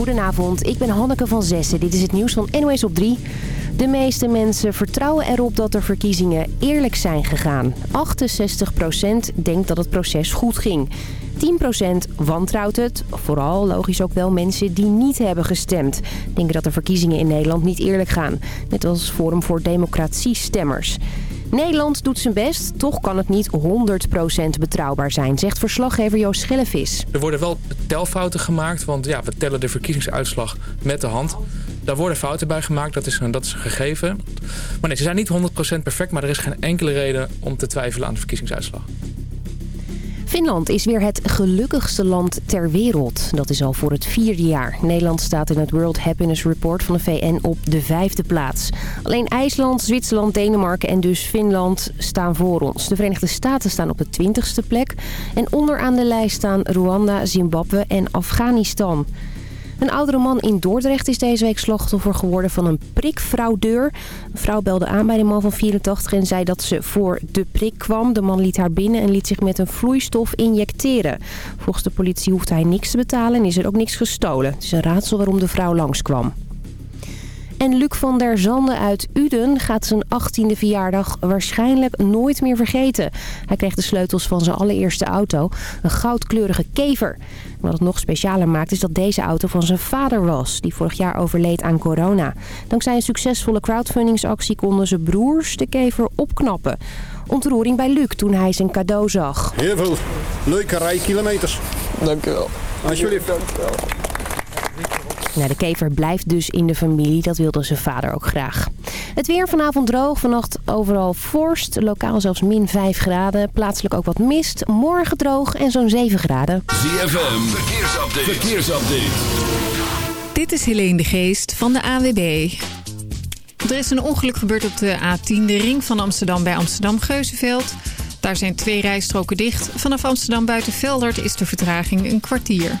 Goedenavond, ik ben Hanneke van Zessen. Dit is het nieuws van NOS op 3. De meeste mensen vertrouwen erop dat de verkiezingen eerlijk zijn gegaan. 68% denkt dat het proces goed ging. 10% wantrouwt het. Vooral logisch ook wel mensen die niet hebben gestemd. Denken dat de verkiezingen in Nederland niet eerlijk gaan. Net als Forum voor Democratie stemmers. Nederland doet zijn best, toch kan het niet 100% betrouwbaar zijn, zegt verslaggever Joost Schellevis. Er worden wel telfouten gemaakt, want ja, we tellen de verkiezingsuitslag met de hand. Daar worden fouten bij gemaakt, dat is een, dat is een gegeven. Maar nee, ze zijn niet 100% perfect, maar er is geen enkele reden om te twijfelen aan de verkiezingsuitslag. Finland is weer het gelukkigste land ter wereld. Dat is al voor het vierde jaar. Nederland staat in het World Happiness Report van de VN op de vijfde plaats. Alleen IJsland, Zwitserland, Denemarken en dus Finland staan voor ons. De Verenigde Staten staan op de twintigste plek. En onderaan de lijst staan Rwanda, Zimbabwe en Afghanistan. Een oudere man in Dordrecht is deze week slachtoffer geworden van een prikfraudeur. Een vrouw belde aan bij de man van 84 en zei dat ze voor de prik kwam. De man liet haar binnen en liet zich met een vloeistof injecteren. Volgens de politie hoeft hij niks te betalen en is er ook niks gestolen. Het is een raadsel waarom de vrouw langskwam. En Luc van der Zande uit Uden gaat zijn 18e verjaardag waarschijnlijk nooit meer vergeten. Hij kreeg de sleutels van zijn allereerste auto, een goudkleurige kever. Wat het nog specialer maakt is dat deze auto van zijn vader was, die vorig jaar overleed aan corona. Dankzij een succesvolle crowdfundingsactie konden zijn broers de kever opknappen. Ontroering bij Luc toen hij zijn cadeau zag. Heel veel leuke rijkilometers. Dank u wel. Alsjeblieft. Dank u wel. Nou, de kever blijft dus in de familie. Dat wilde zijn vader ook graag. Het weer vanavond droog. Vannacht overal vorst. Lokaal zelfs min 5 graden. Plaatselijk ook wat mist. Morgen droog en zo'n 7 graden. ZFM, verkeersupdate. verkeersupdate. Dit is Helene de Geest van de AWB. Er is een ongeluk gebeurd op de A10, de ring van Amsterdam bij Amsterdam-Geuzenveld. Daar zijn twee rijstroken dicht. Vanaf Amsterdam buiten Veldert is de vertraging een kwartier.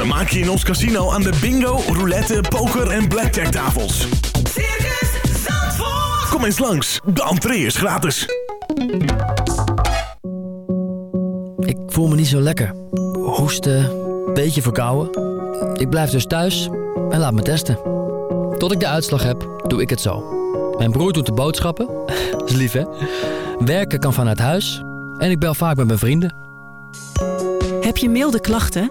Vermaak je in ons casino aan de bingo, roulette, poker en blackjack tafels. Circus Zandvoort. Kom eens langs, de entree is gratis. Ik voel me niet zo lekker. Hoesten, beetje verkouden. Ik blijf dus thuis en laat me testen. Tot ik de uitslag heb, doe ik het zo. Mijn broer doet de boodschappen. is lief, hè? Werken kan vanuit huis. En ik bel vaak met mijn vrienden. Heb je milde klachten?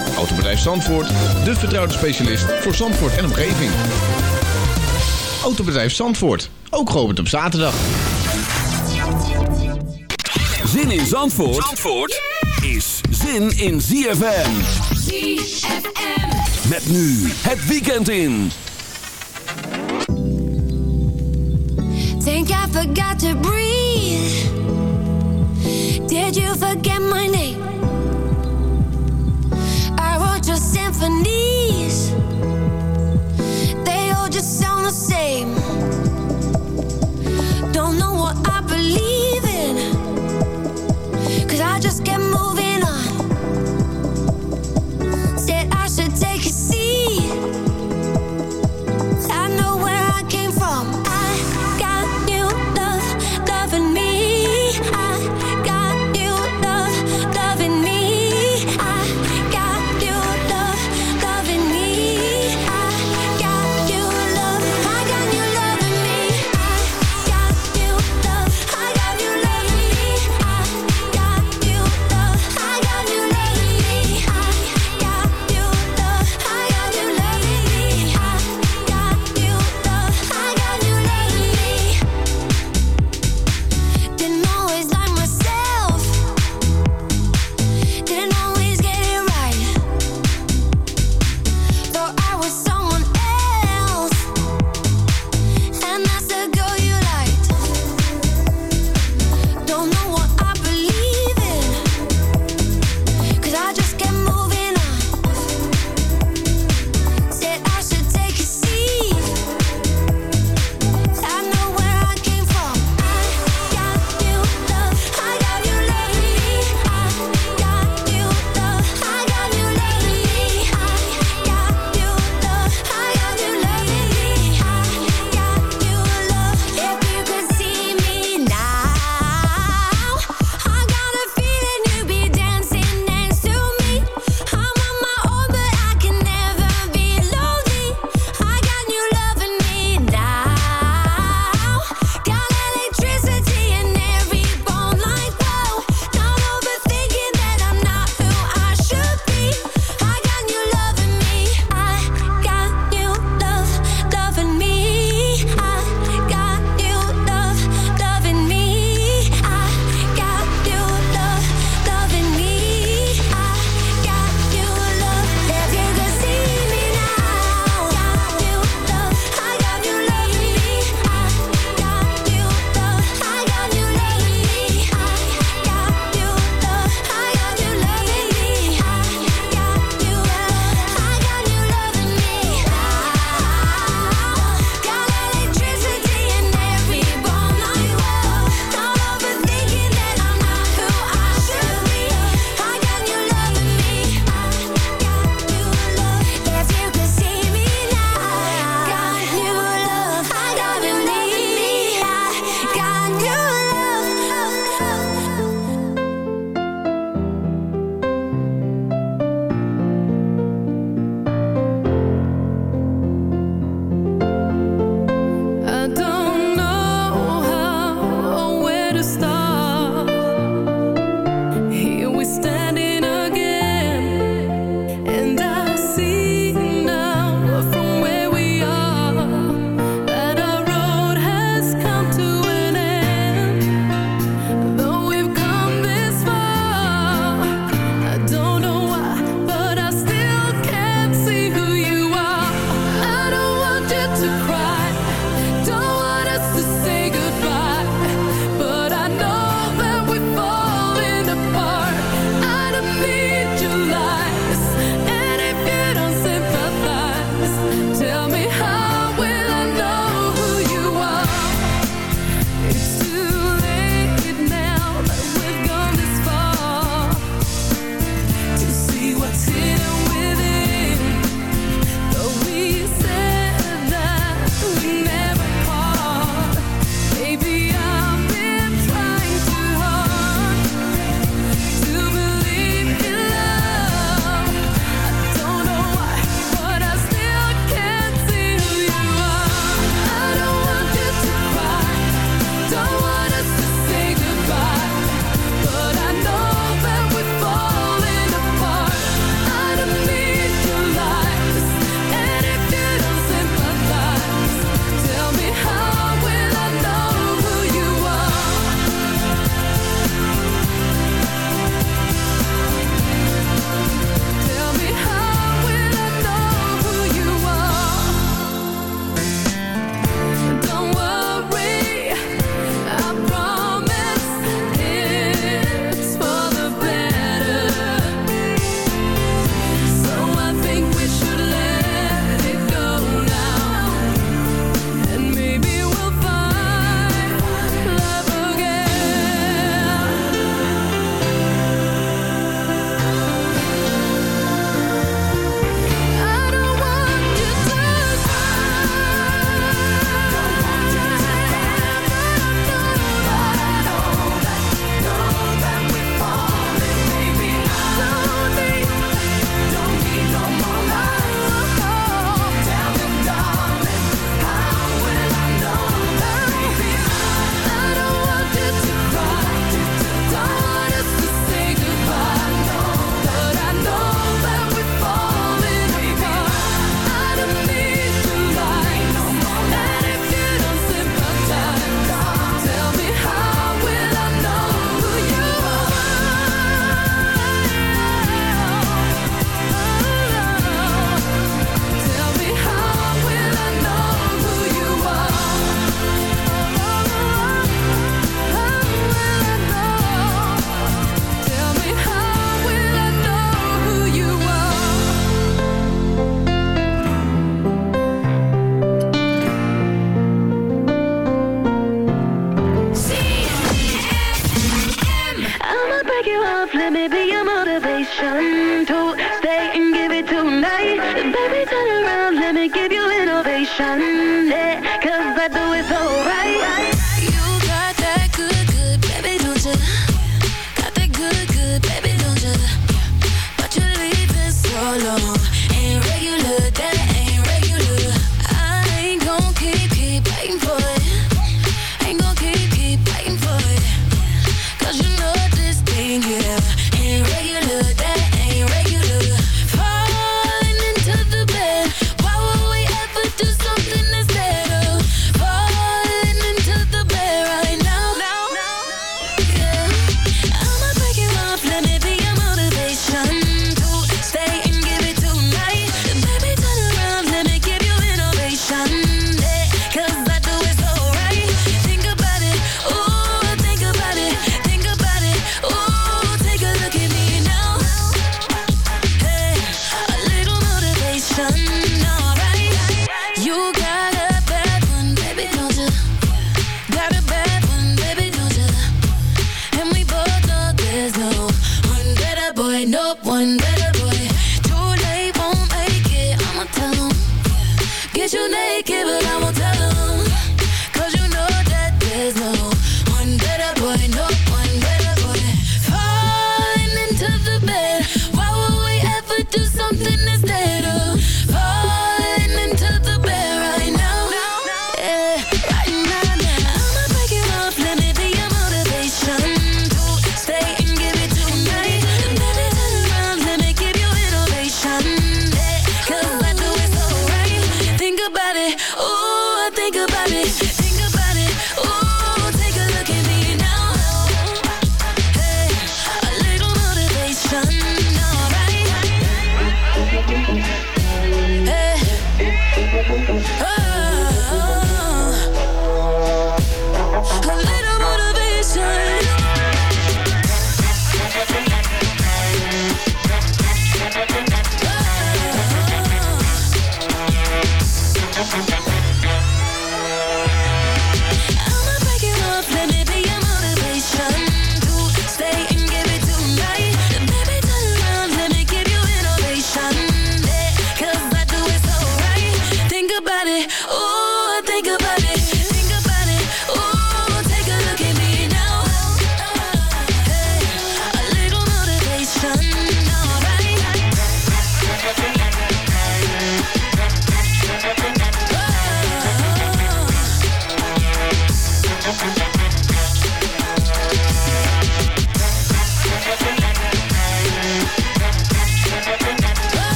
Autobedrijf Zandvoort, de vertrouwde specialist voor Zandvoort en omgeving. Autobedrijf Zandvoort, ook geopend op zaterdag. Zin in Zandvoort, Zandvoort is zin in ZFM. ZFM. Met nu het weekend in. Think I forgot to breathe. Did you forget my name? Your symphonies. They all just sound the same. Don't know what I believe in. Cause I just kept moving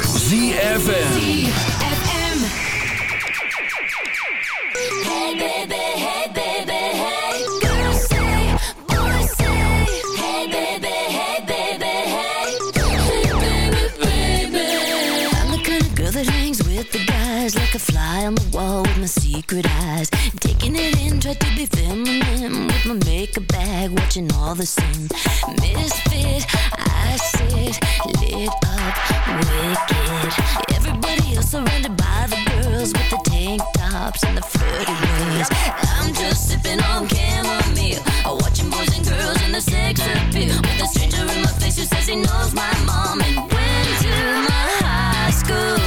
ZFM. Hey baby, hey baby, hey. Girls say, boys say. Hey baby, hey baby, hey. Hey baby, baby. I'm the kind of girl that hangs with the guys like a fly on the wall with my secret eyes. Taking it in, try to be feminine with my makeup bag, watching all the sin. Misfit, Sit lit up, wicked. Everybody else surrounded by the girls with the tank tops and the flirty ways. I'm just sipping on chamomile, watching boys and girls in the sex appeal. With a stranger in my face who says he knows my mom and went to my high school.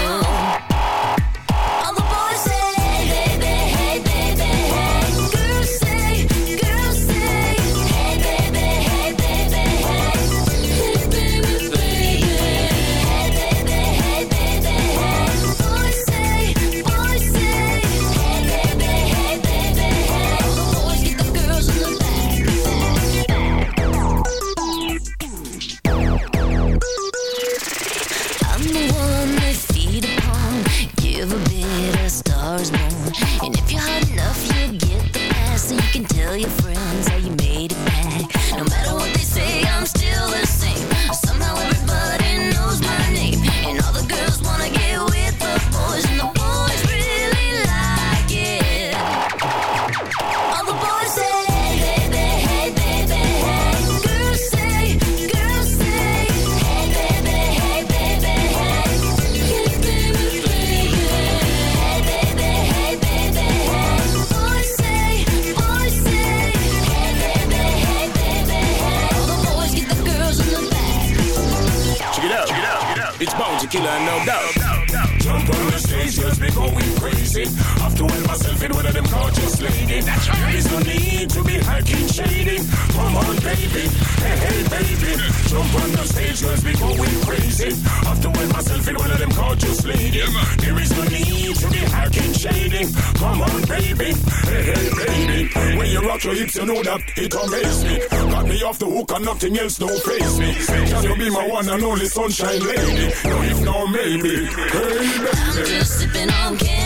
No need to be hacking shady. Come on, baby. Hey, hey, baby. Jump on the stage, just be going crazy. Have to help myself in one of them gorgeous ladies. There is no need to be hacking shady. Come on, baby. Hey, hey, baby. When you rock your hips, you know that it amazes me. Got me off the hook and nothing else don't face me. Can you be my one and only sunshine lady? No, if no, maybe. Hey, I'm just sipping on chamomile,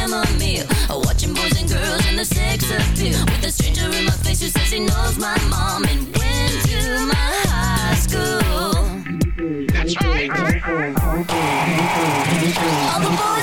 watching boys and girls in the sex appeal. With a stranger in my face who says he knows my mom and went to my high school. That's right. All the boys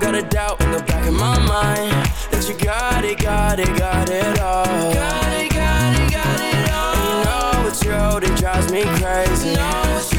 don't got a doubt in the back of my mind that you got it, got it, got it all. Got it, got it, got it all. You know it's true, it drives me crazy. No, it's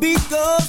The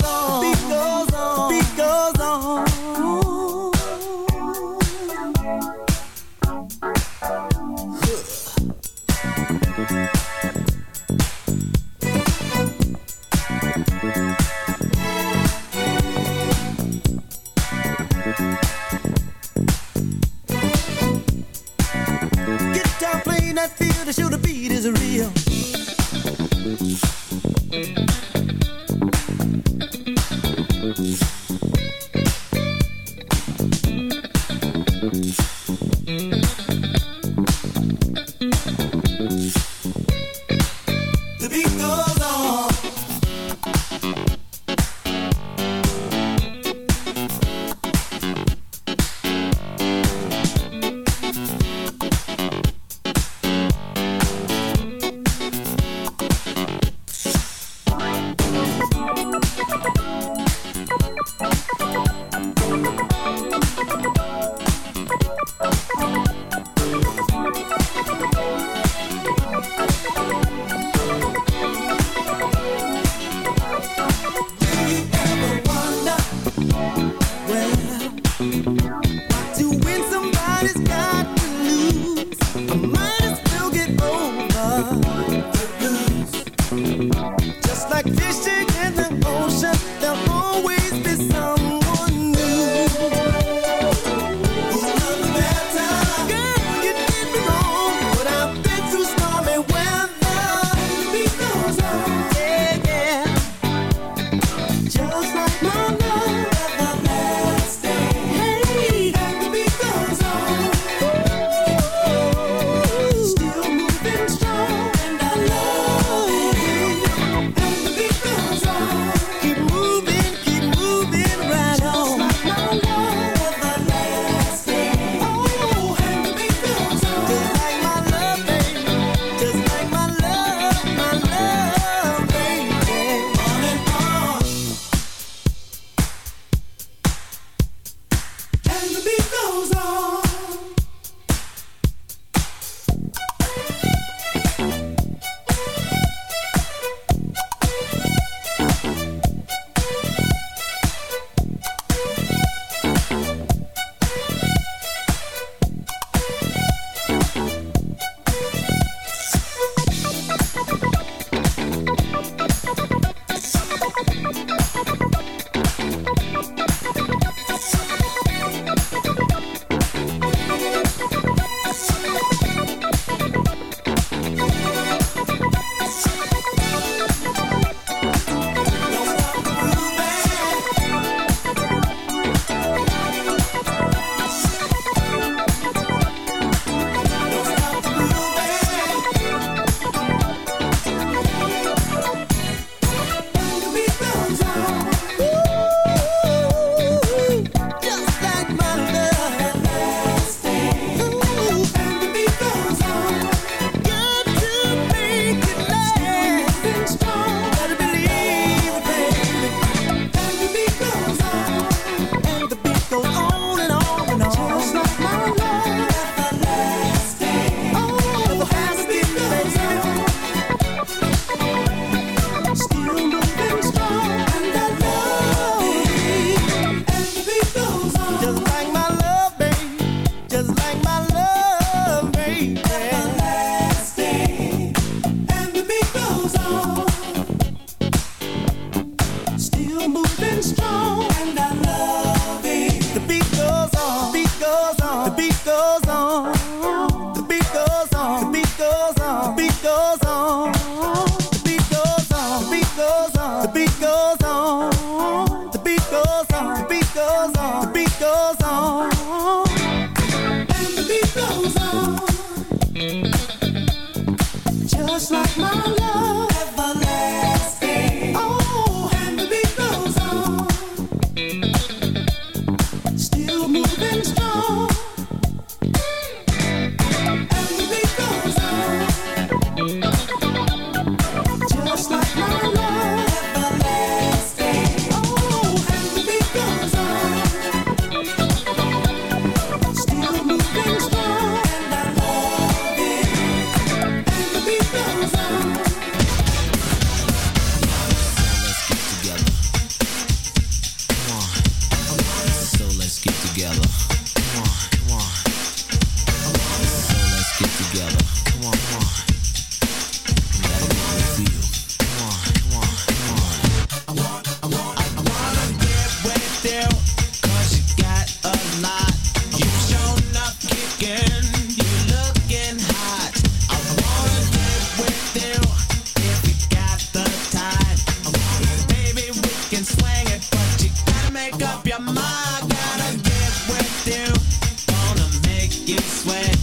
you sweat.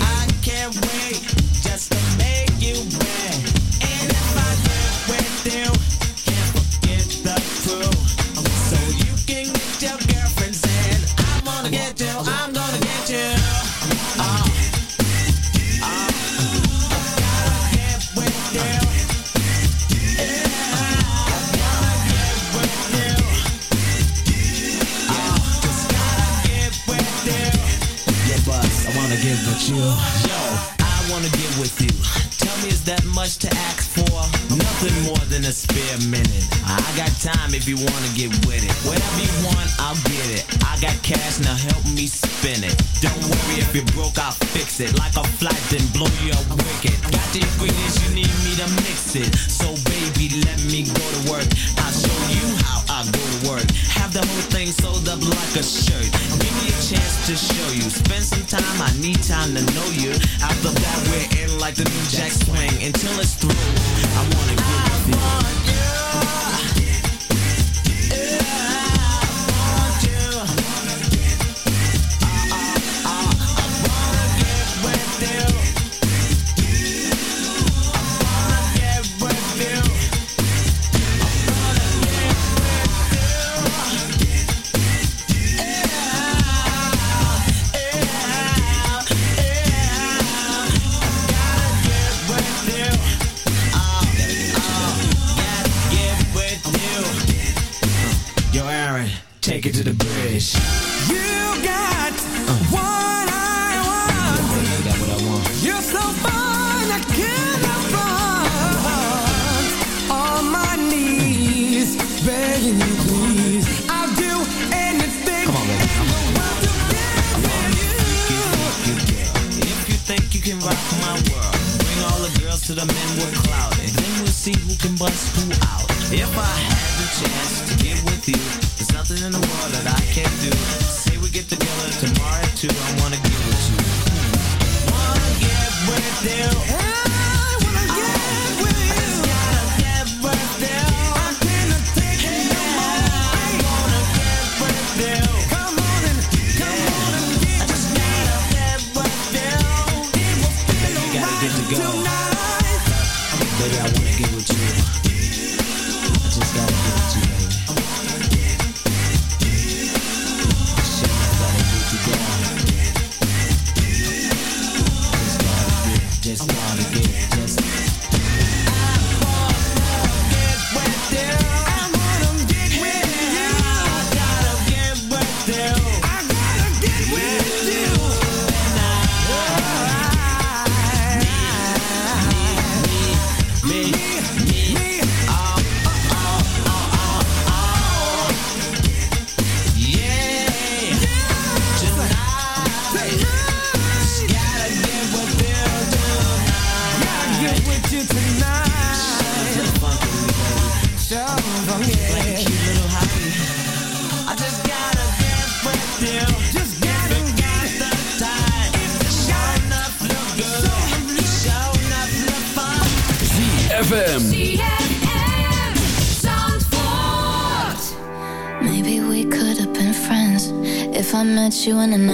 I can't wait just if you wanna get with it. Whatever you want, I'll get it. I got cash, now help me spin it. Don't worry if you're broke, I'll fix it. Like a flight, then blow you away embrasse.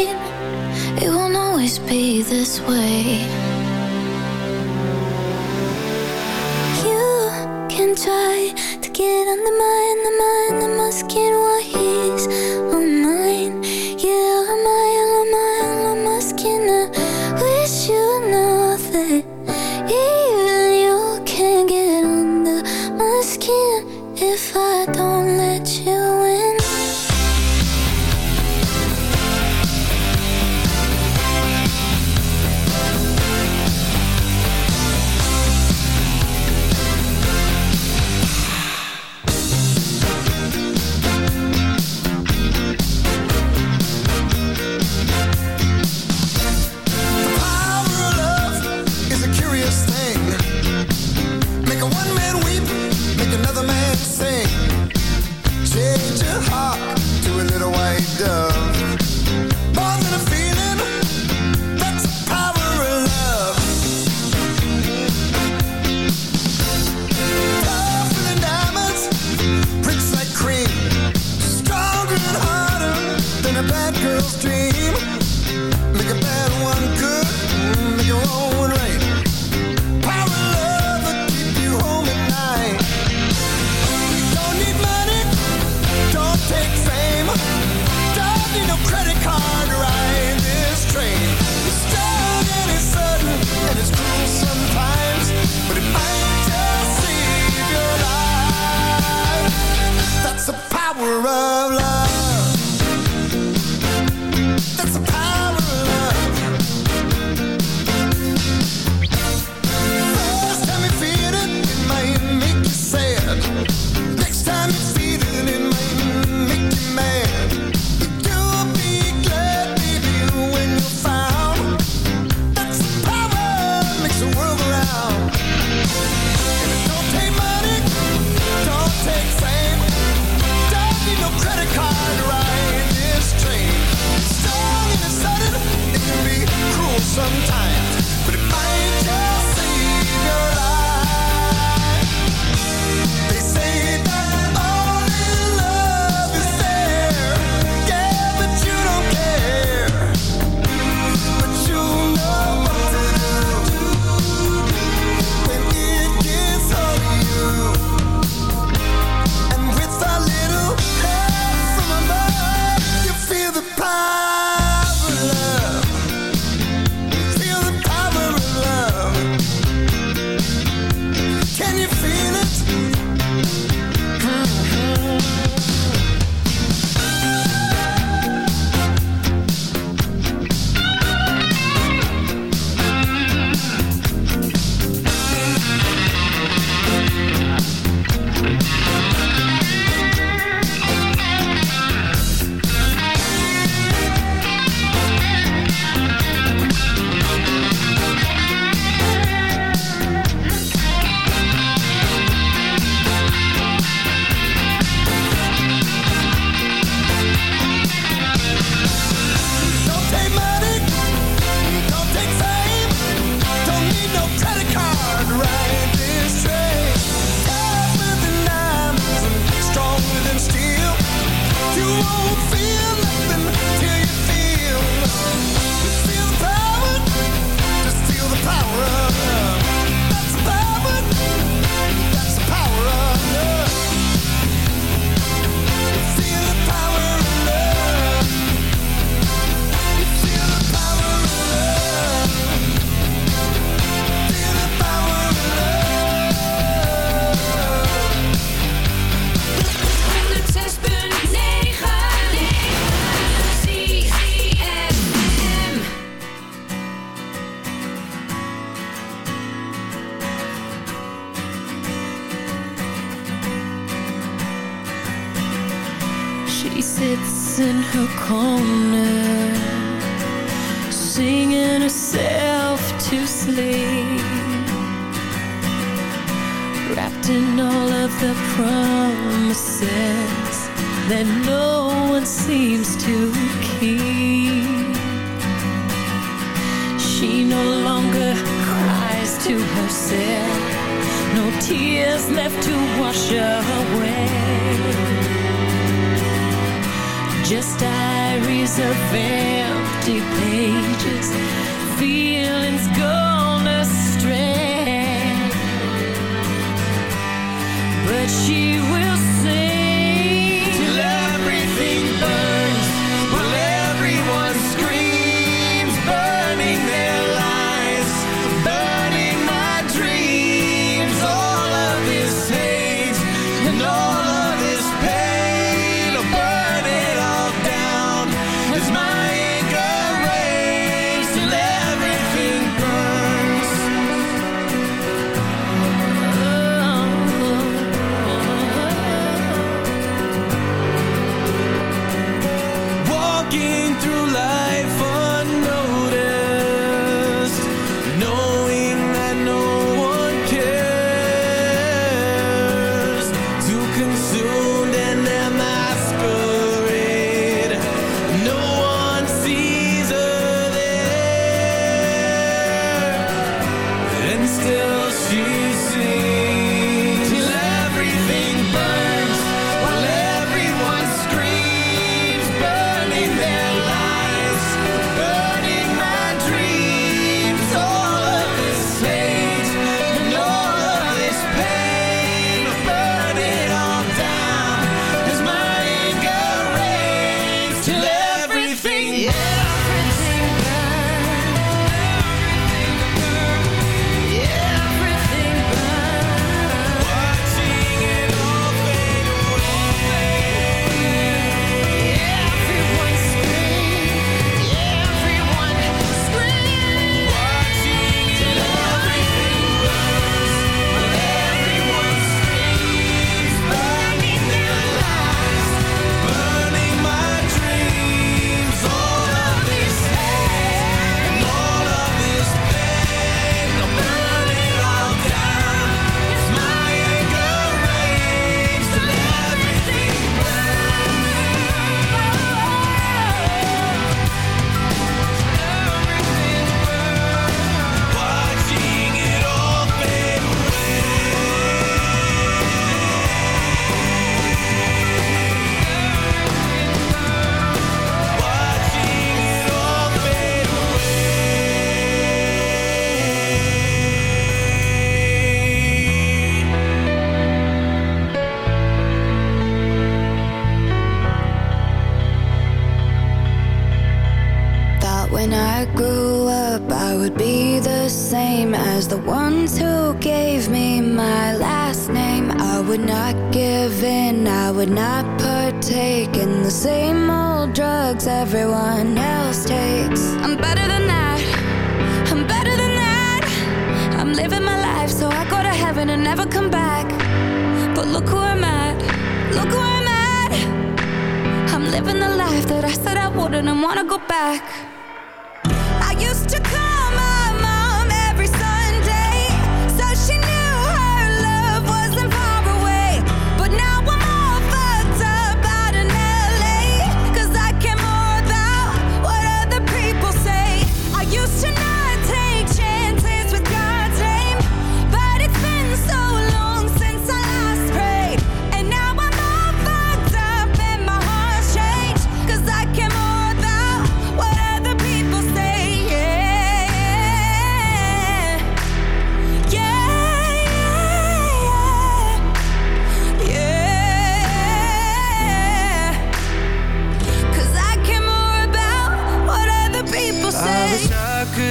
It won't always be this way. You can try to get on the mind, the mind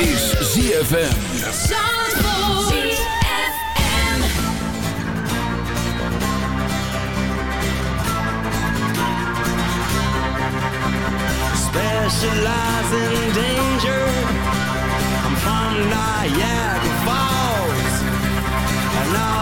is ZFM Specialize in danger. I'm from Niagara Falls. And I